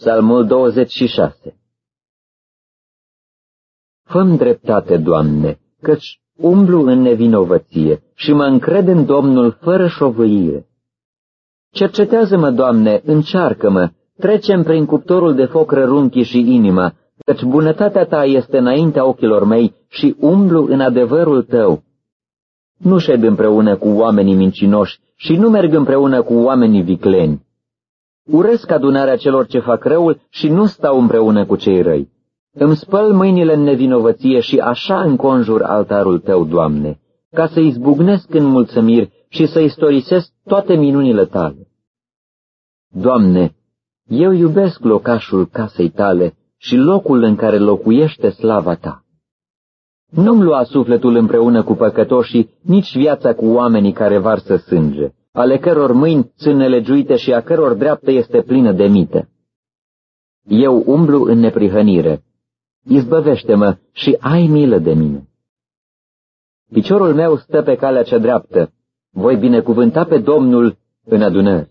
Psalmul 26 Făm dreptate, Doamne, căci umblu în nevinovăție și mă încred în Domnul fără șovăire. Cercetează-mă, Doamne, încearcă-mă, trecem prin cuptorul de foc rărunchi și inima, căci bunătatea Ta este înaintea ochilor mei și umblu în adevărul Tău. Nu șed împreună cu oamenii mincinoși și nu merg împreună cu oamenii vicleni. Urăsc adunarea celor ce fac răul și nu stau împreună cu cei răi. Îmi spăl mâinile în nevinovăție și așa înconjur altarul Tău, Doamne, ca să izbucnesc în mulțumiri și să istorisesc toate minunile Tale. Doamne, eu iubesc locașul casei Tale și locul în care locuiește slava Ta. Nu-mi lua sufletul împreună cu păcătoșii, nici viața cu oamenii care varsă sânge, ale căror mâini sunt nelegiuite și a căror dreaptă este plină de mite. Eu umblu în neprihănire. Izbăvește-mă și ai milă de mine. Piciorul meu stă pe calea cea dreaptă. Voi binecuvânta pe Domnul în adunări.